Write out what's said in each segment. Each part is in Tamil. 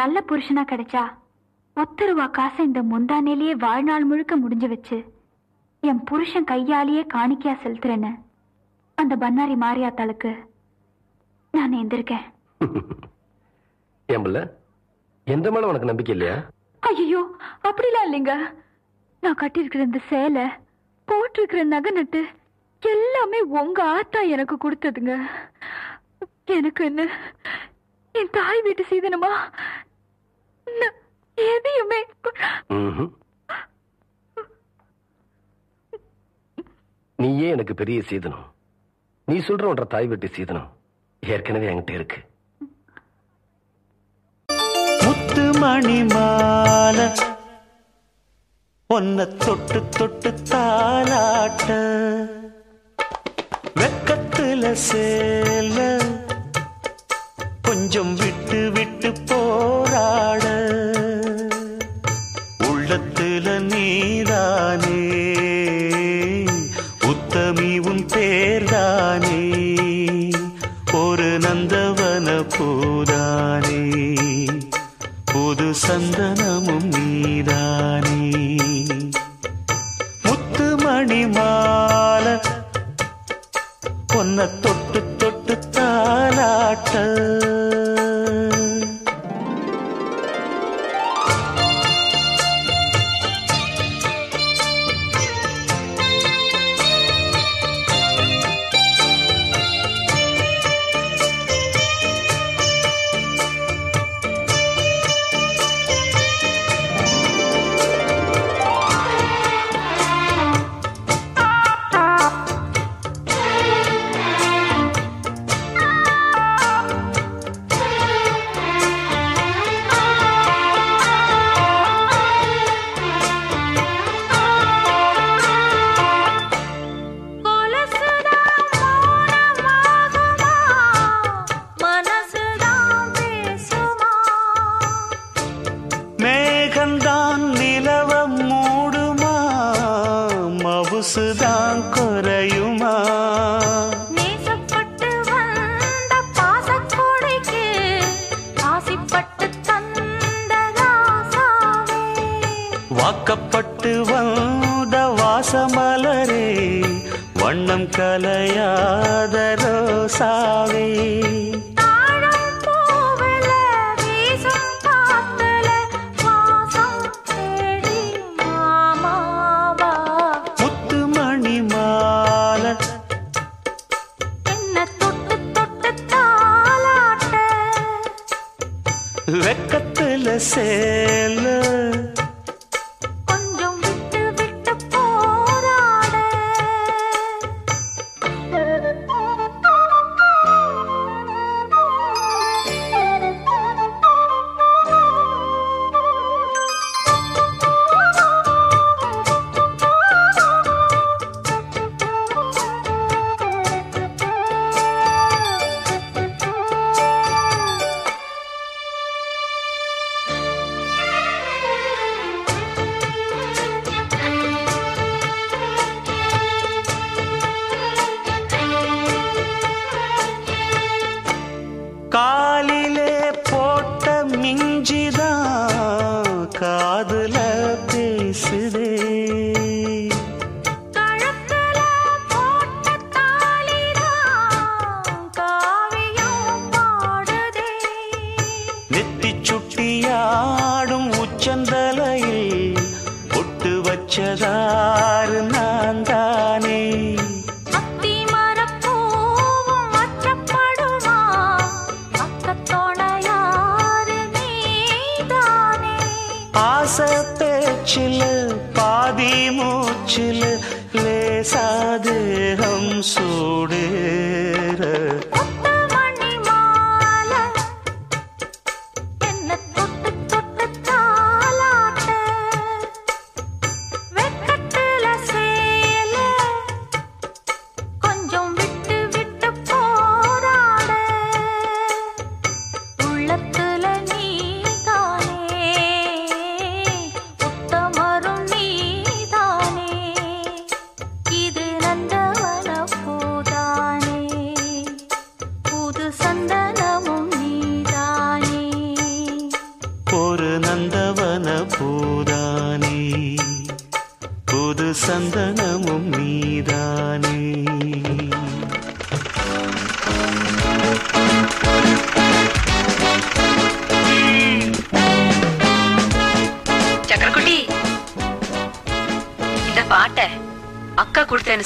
நல்ல புருஷனா கிடைச்சா ஒத்த ரூபா காசை இந்த முந்தானேலேயே வாழ்நாள் முழுக்க முடிஞ்சு வச்சு என் புருஷன் கையாலேயே காணிக்கையா செலுத்துறேன்னு அந்த பன்னாரி மாரியாத்தாளுக்கு நான் எந்திருக்கேன். புள்ள? எந்த மேல உனக்கு நம்பிக்கை இல்லையா? ஐயோ அப்படிலாம் இல்லைங்க. நான் கட்டியிருக்கிற இந்த சேலை போட்டிருக்கிற நகை நட்டு எல்லாமே உங்க ஆத்தா எனக்கு கொடுத்ததுங்க. எனக்கு என்ன என் தாய் வீட்டு சீதனமா எதையுமே. நீயே எனக்கு பெரிய சீதனம். நீ சொல்ற ஒன்ற தாய் வீட்டு சீதனம் ஏற்கனவே என்கிட்ட இருக்கு. முத்து மணி மாலை ஒன்ன தொட்டு தொட்டு தாலாட்ட வெக்கத்துல சேல கொஞ்சம் விட்டு விட்டு போராட. உள்ளத்துல நீதானே. உத்தமி உன் பேர்தானே. ஒரு நந்தவன பூதானே. புது சந்தனமும் நீதானே. முத்து மணி மாலை பொன்ன தொட்டு தொட்டு வாக்கப்பட்டு வந்த வாசமலரே வண்ணம் கலையாத ரோசாவே. தாழம் பூவுல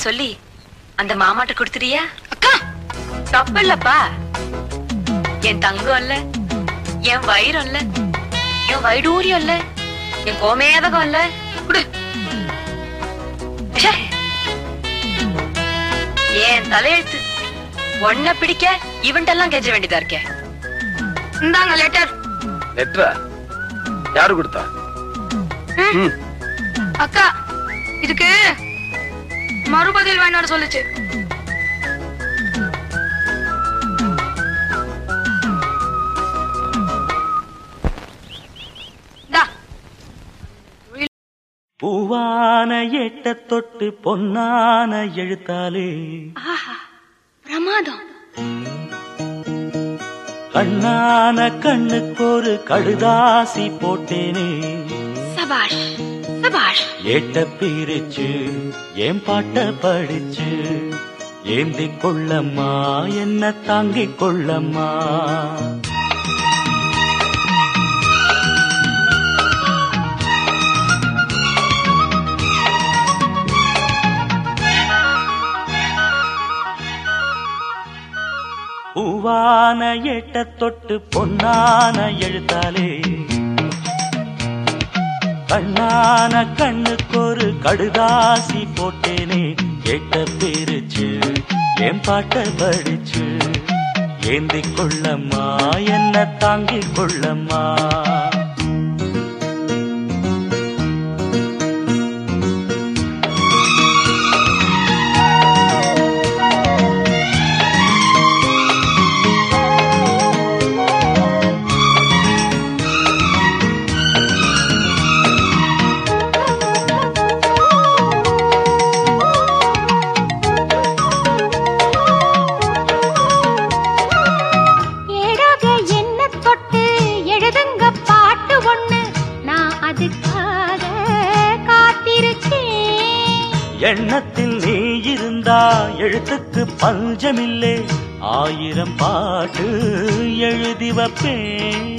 சொல்லி அந்த மாமாட்ட கொடுத்துறியா அக்கா! தப்பு இல்லப்பா என் தங்கம் இல்ல என் வைரம் இல்ல என் வைடூரியம் இல்ல என் கோமேதகம் இல்ல குடு. என் தலையெழுத்து? ஒன்ன பிடிக்க இவன்ட்டெல்லாம் கெஞ்ச வேண்டியதா இருக்கே? இந்தாங்க லெட்டர் லெட்டரா யாரு கொடுத்தா? அக்கா இதுக்கு வேணாம் சொல்லுச்சு. பூவான எட்ட தொட்டு பொன்னான எழுத்தாலே. பிரமாதம். கண்ணான கண்ணுக்கு ஒரு கடுதாசி போட்டேனே. சபாஷ். ஏட்ட பிரிச்சு ஏன் பாட்ட படிச்சு? ஏந்தி கொள்ளம்மா என்ன தாங்கிக் கொள்ளம்மா? பூவான எட்ட தொட்டு பொன்னான எழுத்தாலே கண்ணான கண்ணுக்கு ஒரு கடுதாசி போட்டேனே. கேட்ட பிரிச்சு என் பாட்ட படிச்சு ஏந்தி கொள்ளம்மா என்ன தாங்கிக் கொள்ளம்மா. வைப்பேன்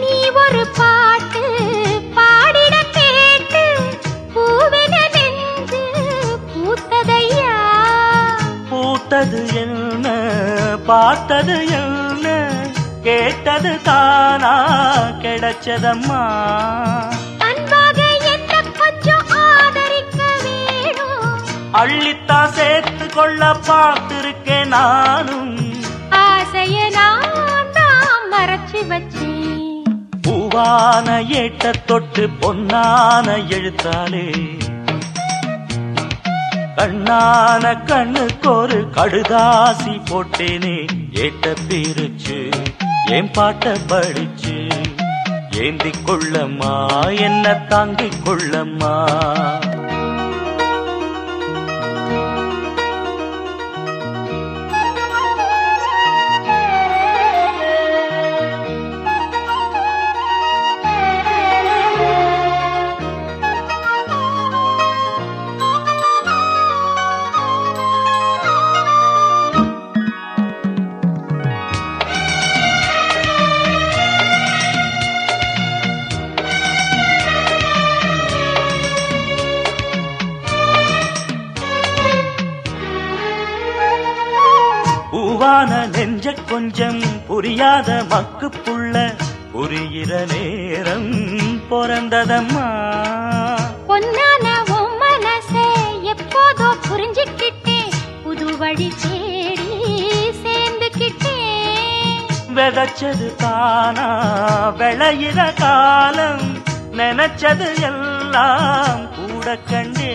நீ ஒரு பாட்டு பாடிட கேட்டு பூவென நெஞ்சு பூத்ததையா? பூத்தது என்ன பார்த்தது என்ன? கேட்டது தானா கிடைச்சதம்மா? தான் மறைச்சு பூவான ஏட்ட தொட்டு பொன்னான எழுத்தாலே கண்ணான கண்ணுக்கொரு கடுதாசி போட்டேனே. ஏட்ட பிரிச்சு ஏன் பாட்ட படிச்சு? ஏந்தி கொள்ளம்மா என்ன தாங்கிக் கொள்ளம்மா? கொஞ்சம் புரியாத மக்கு புள்ள புரிகிற நேரம் பிறந்ததம்மா. பொன்னான உன் மனசே எப்போதோ புரிஞ்சுக்கிட்டேன் புது வழி தேடி சேர்ந்துக்கிட்டேன். விதைச்சது தானா விளையிற காலம் நினைச்சது எல்லாம் கூட கண்டே.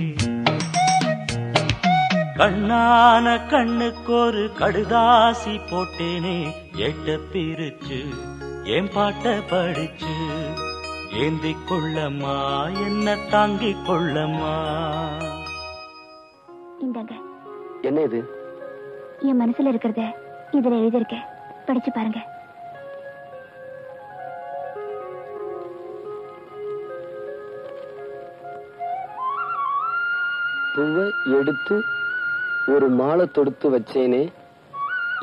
கண்ணான கண்ணுக்கு ஒரு கடுதாசி போட்டேனே எட்ட பிரிச்சு என் பாட்ட படிச்சு. ஏந்திக் கொள்ளம்மா என்ன தாங்கிக் கொள்ளம்மா இந்தாங்க. என்ன இது என் மனசுல இருக்கிறத இதுல எழுதியிருக்கேன் படிச்சு பாருங்க. பூவை எடுத்து ஒரு மாலை தொடுத்து வச்சேனே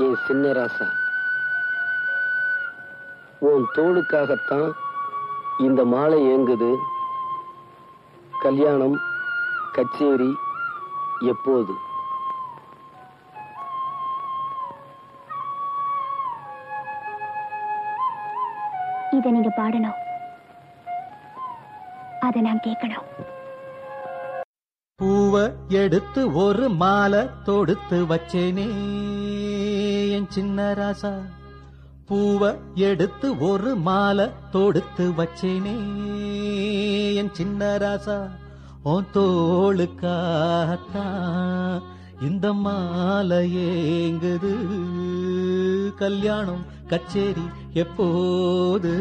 என் சின்ன ராசா உன் தோளுக்காகத்தான் இந்த மாலை ஏங்குது. கல்யாணம் கச்சேரி எப்போது? இதை நீங்க பாடணும். அதை நான் கேட்கணும். பூவ எடுத்து ஒரு மாலை தொடுத்து வச்சேனே என் சின்ன ராசா. பூவ எடுத்து ஒரு மாலை தொடுத்து வச்சேனே என் சின்ன ராசா. உன் தோளுக்காகத்தான் இந்த மாலை ஏங்குது. கல்யாணம் கச்சேரி எப்போது?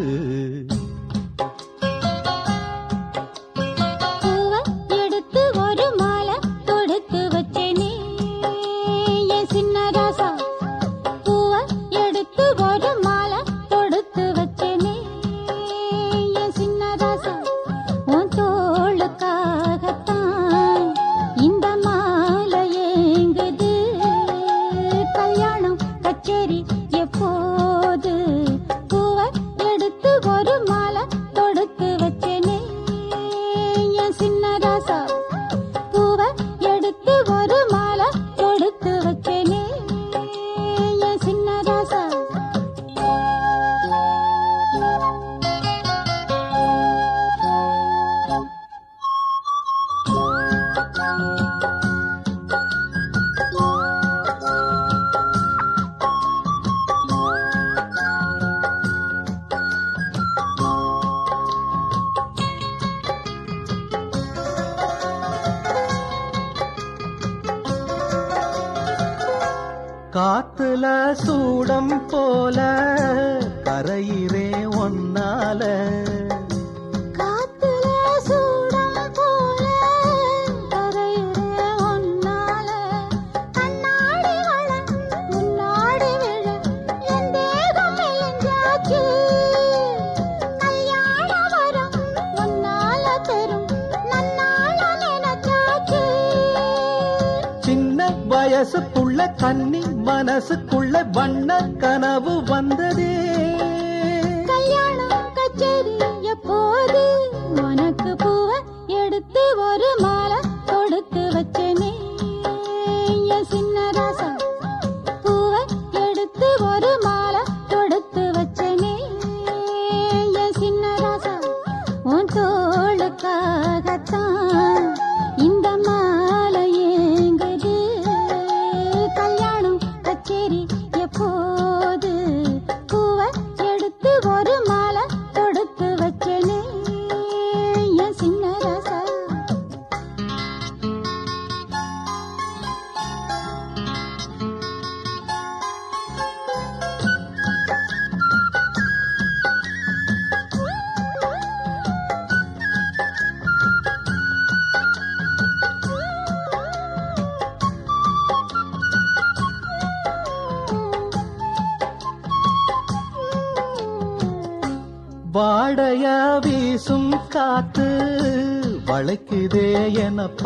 காத்துல சூடம் போல கரையிறே ஒன்னால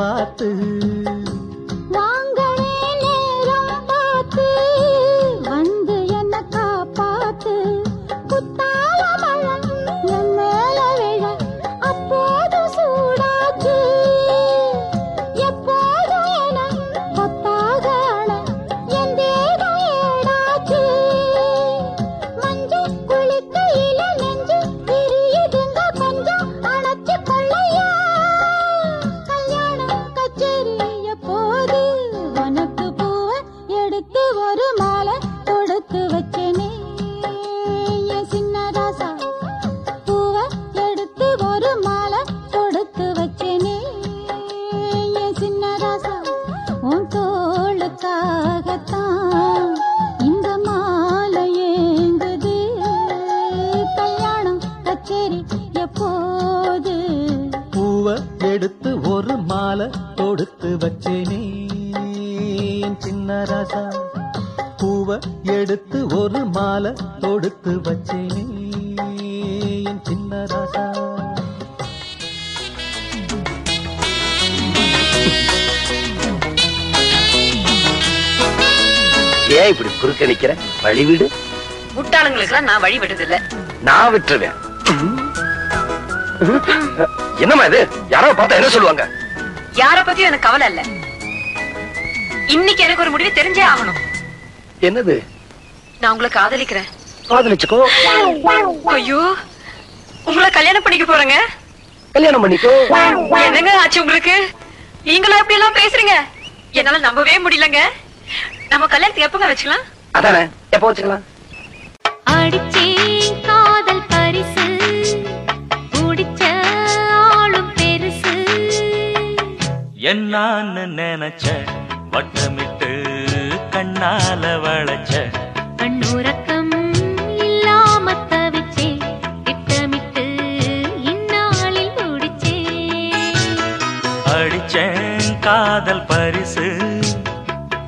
பார்த்து நிக்கிற வழி விடு முட்டாளுங்களுக்கு நான் வழி விடுறது இல்ல நான் விட்டுருவேன். என்னம்மா இது? யாரோ பார்த்தா என்ன சொல்லுவாங்க? யார பத்தியும் எனக்கு கவலை இல்ல. இன்னைக்கு எனக்கு ஒரு முடிவு தெரிஞ்சே ஆகணும். என்னது? நான் உங்களை காதலிக்கிறேன். காதலிச்சுக்கோ. ஐயோ உங்களை கல்யாணம் பண்ணிக்க போறேங்க. கல்யாணம் பண்ணிக்கோ. என்னங்க ஆச்சு உங்களுக்கு? நீங்களும் எப்படி எல்லாம் பேசுறீங்க? என்னால நம்பவே முடியலங்க. நம்ம கல்யாணத்துக்கு எப்பங்க வச்சுக்கலாம்? அதானே? எப்போ வச்சுக்கலாம் அடிச்சேன் காதல் பரிசு குடிச்ச ஆளும் பெருசு. என்னான்னு நினைச்ச வட்டமிட்டு கண்ணால வளைச்ச. கண்ணுறக்கம் இல்லாம தவிச்சே திட்டமிட்டு இந்நாளில் முடிச்சே அடிச்சேன் காதல் பரிசு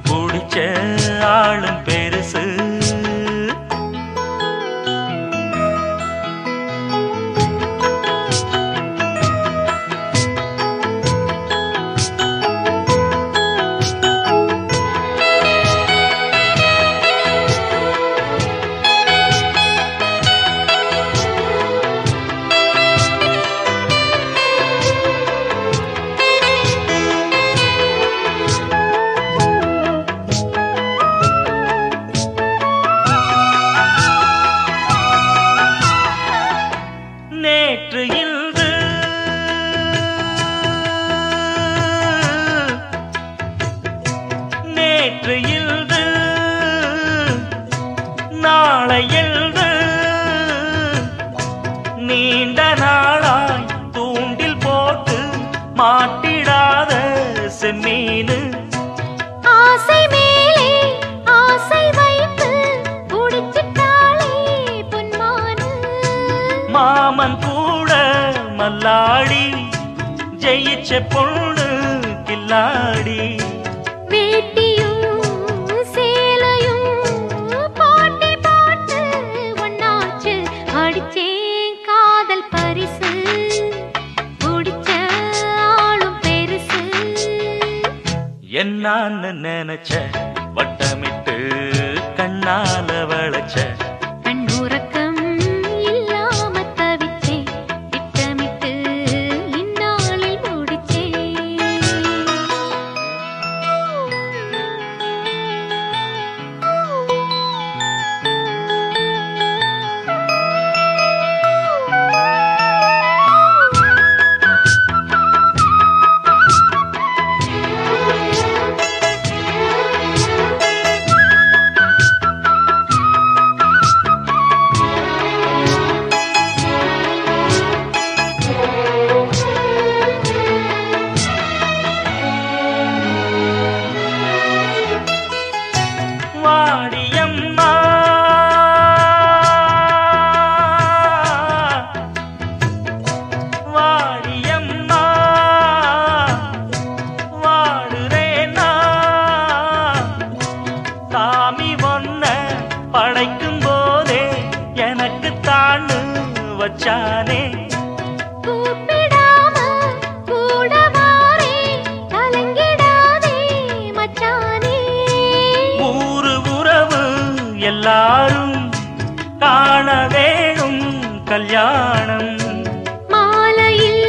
குடிச்ச ஆளும் எல்லாரும் காண வேணும் கல்யாணம். மாலையில்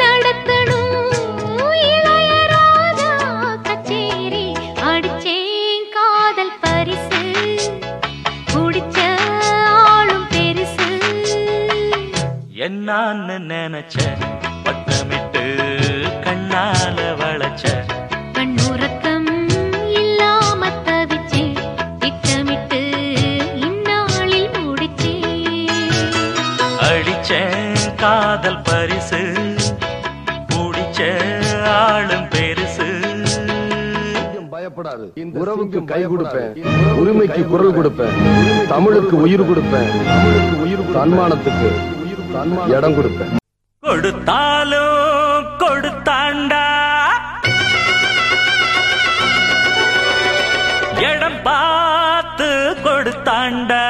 நடத்தணும் உறவுக்கு கை கொடுப்பேன். உரிமைக்கு குரல் கொடுப்பேன். தமிழுக்கு உயிர் கொடுப்பேன். உயிர் தன்மானத்துக்கு இடம் கொடுப்பேன். கொடுத்தாலும் கொடுத்தாண்டா? இடம் பார்த்து கொடுத்தாண்டா?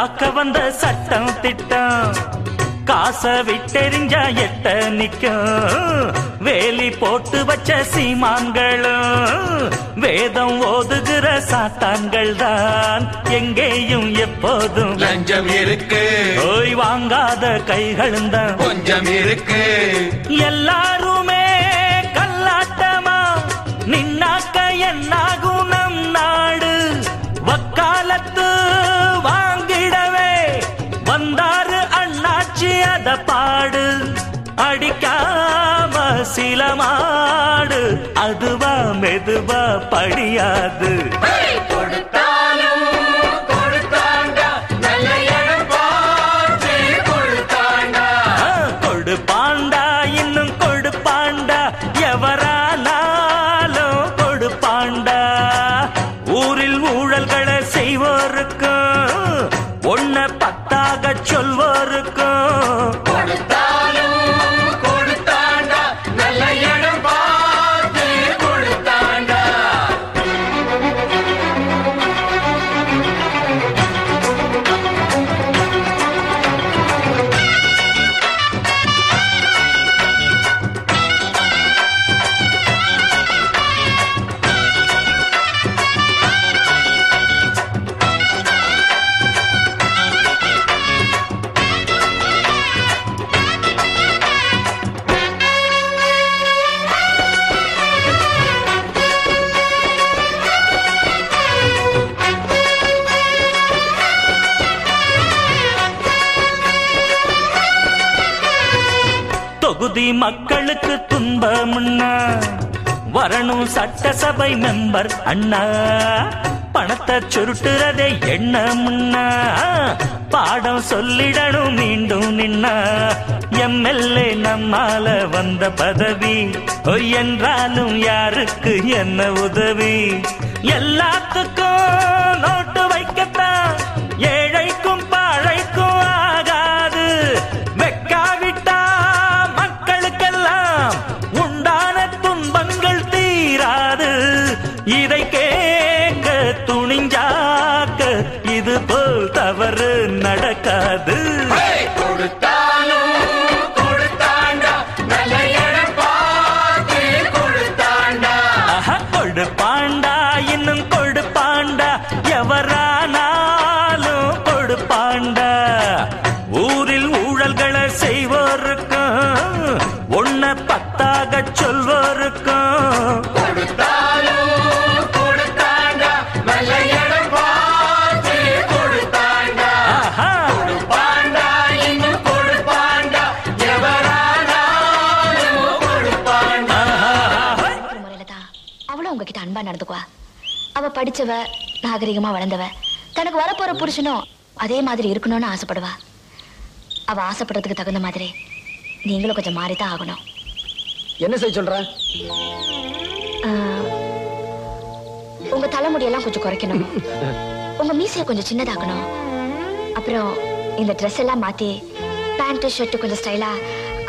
காக்க வந்த சட்டம் திட்டம். காச விட்டெறிஞ்சா எட்ட நிக்கும். வேலி போட்டு வச்ச சீமான்களும். வேதம் ஓதுகிற சாத்தான்கள் தான் எங்கேயும் எப்போதும். லஞ்சம் இருக்கு. ஓய் வாங்காத கைகளும் தான் கொஞ்சம் இருக்கு. எல்லாருமே பாடு அடிக்காம சில மாடு அதுவா மெதுவா படியாது. மக்களுக்கு வரணும் சட்டசபை மெம்பர் அண்ணா. பணத்தை சுருட்டுறதே எண்ணம்னா பாடம் சொல்லிடணும் மீண்டும் நின்னா. எம்எல்ஏ நம்மால வந்த பதவி. பொய் என்றாலும் யாருக்கு என்ன உதவி? எல்லாத்துக்கும் நோட்டு வைக்க நடக்காது அன்பா நடந்துக்குவா. அவ படிச்சவ நாகரிகமா வளர்ந்தவ தனக்கு வரப்போற புருஷனும் அதே மாதிரி இருக்கணும்னு ஆசைப்படுவா. அவ ஆசைப்படுறதுக்கு தகுந்த மாதிரி நீங்களும் கொஞ்சம் மாறித்தான் ஆகணும். என்ன செய்ய சொல்ற? உங்க தலைமுடியெல்லாம் கொஞ்சம் குறைக்கணும். உங்க மீசைய கொஞ்சம் சின்னதாக்கணும். அப்புறம் இந்த ட்ரெஸ் எல்லாம் மாத்தி பேண்ட் ஷர்ட் கொஞ்சம் ஸ்டைலா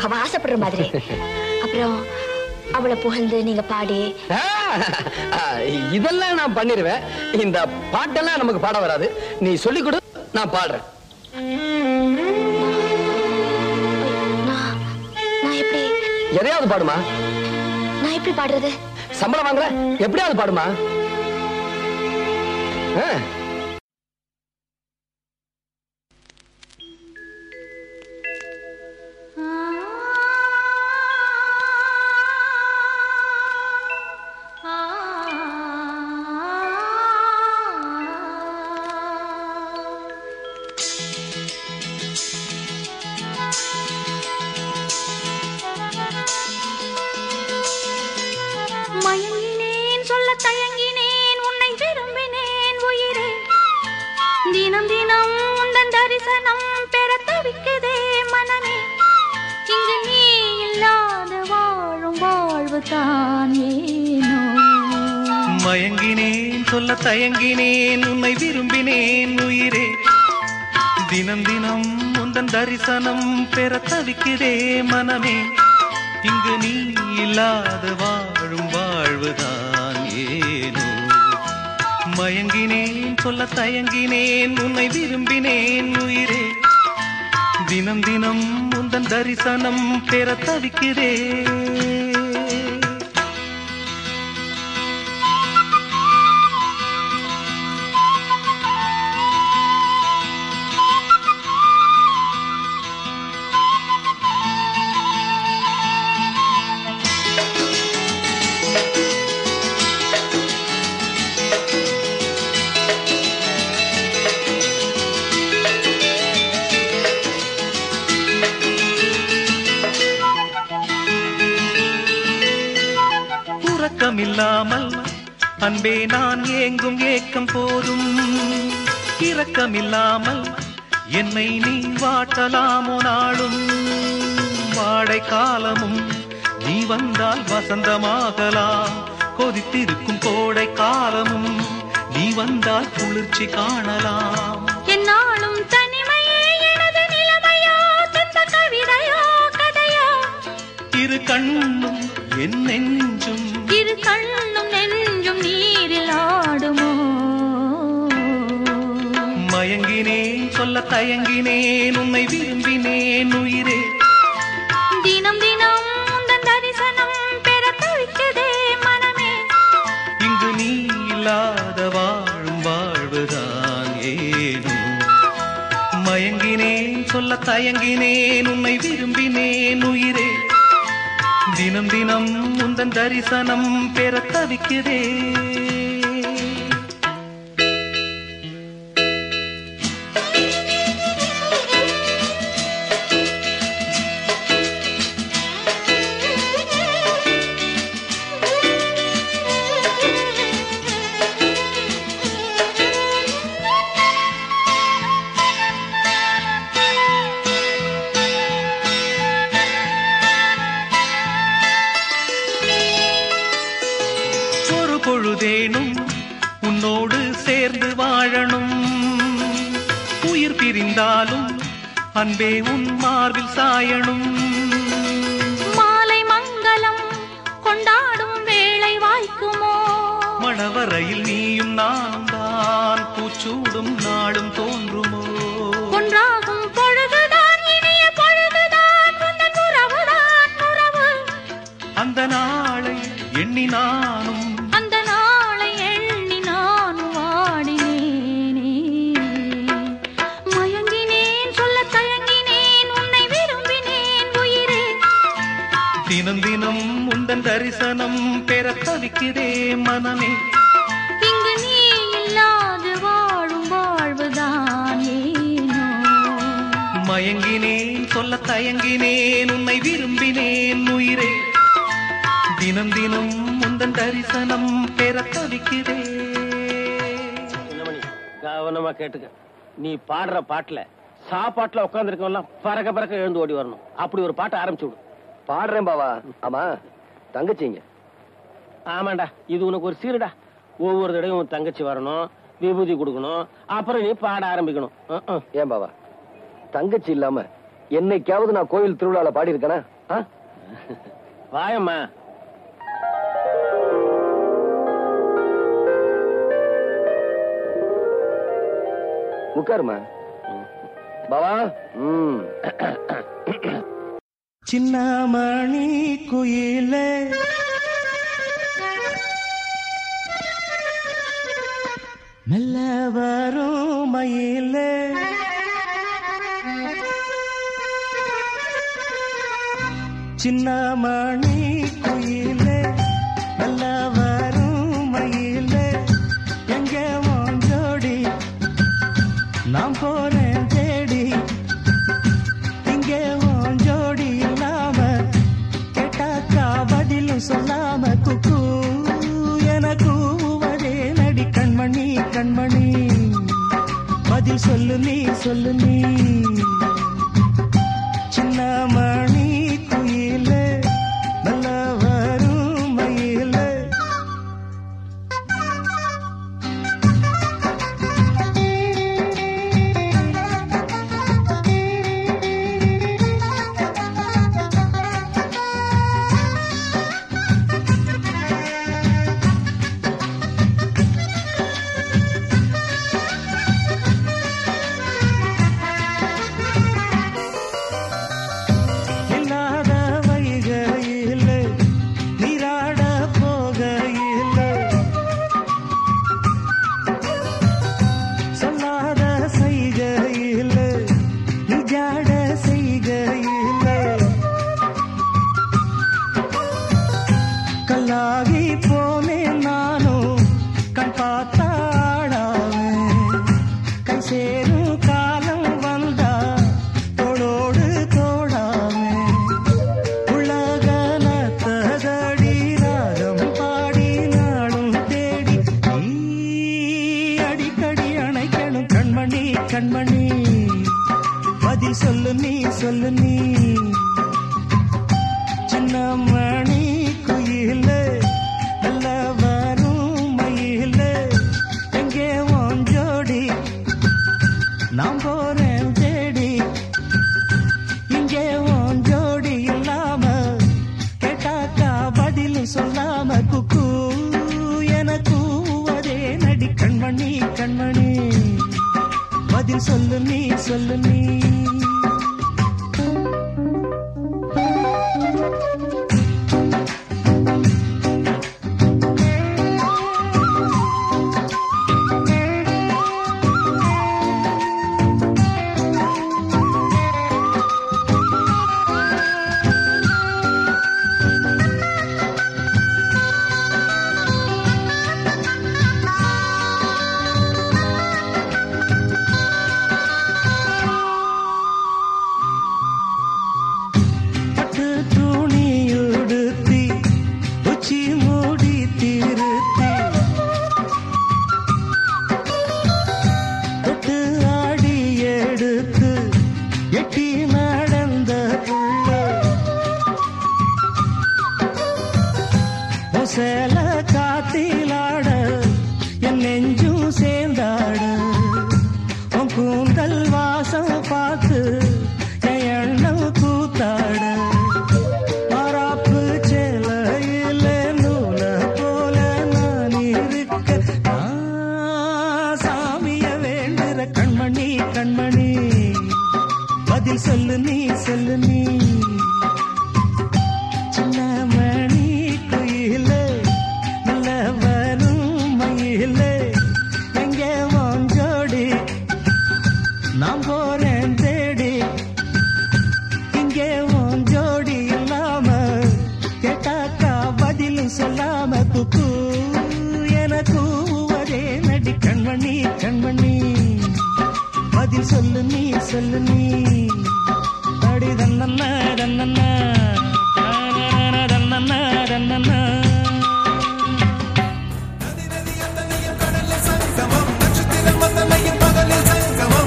அவ ஆசைப்படுற மாதிரி. அப்புறம் அவளை புகழ்ந்து நீங்க பாடி. இதெல்லாம் நான் பண்ணிருவேன். இந்த பாட்டெல்லாம் நமக்கு பாட வராது. நீ சொல்லிக் கொடு நான் பாடுறேன். எப்படி? எதையாவது பாடுமா? நான் எப்படி பாடுறது? சம்பளம் வாங்குற எப்படியாவது பாடுமா? ஆ. சொல்ல உன்னை விரும்பினேன் உயிரே. தினம் தினம் உந்தன் தரிசனம் பெற தவிக்கிறேன். அன்பே நான் ஏங்கும் ஏக்கம் போதும். இரக்கமில்லாமல் என்னை நீ வாட்டலாமோ நாளும். வாடை காலமும் நீ வந்தால் வசந்தமாகலாம். கொதித்திருக்கும் கோடை காலமும் நீ வந்தால் குளிர்ச்சி காணலாம். என்னாலும் இரு கண்ணும் என் நெஞ்சும் இரு கண்ணும் சொல்ல தயங்கினேன் உன்னை விரும்பினேன் உயிரே. தினம் தினம் தரிசனம் பெற தவிக்குதே மனமே. இங்கு நீ இல்லாத வாழும் வாழ்வுதான் ஏனோ. மயங்கினேன் சொல்ல தயங்கினேன் உன்னை விரும்பினேன் உயிரே. தினம் தினம் உந்தன் தரிசனம் பெற தவிக்கிறே அன்பே கேட்டுக்க. நீ பாடுற பாட்டுல சாப்பாட்டுல உட்காந்துருக்கவெல்லாம் பறக்க பறக்க எழுந்து ஓடி வரணும். அப்படி ஒரு பாட்டை ஆரம்பிச்சு விடு. பாடுறேன் பாவா. ஆமா தங்கச்சிங்க. ஆமாண்டா இது உனக்கு ஒரு சீருடா. ஒவ்வொரு தடவையும் தங்கச்சி வரணும் விபூதி கொடுக்கணும் அப்புறம் நீ பாட ஆரம்பிக்கணும். ஏன் பாவா? தங்கச்சி இல்லாம என்னைக்காவது நான் கோயில் திருவிழால பாடி இருக்கேனா வாயம்மா. உட்காருமா? பாவா சின்னமணி குயிலே. மெல்ல வரும் மயிலே. சின்னமணி குயிலே. சொல்லு நீ சொல்லு நீ. சின்ன நாம் ஒசேல காத்திலாட என் நெஞ்சும் சேர்ந்தாட. உன் கூந்தல் வாசம் பார்த்து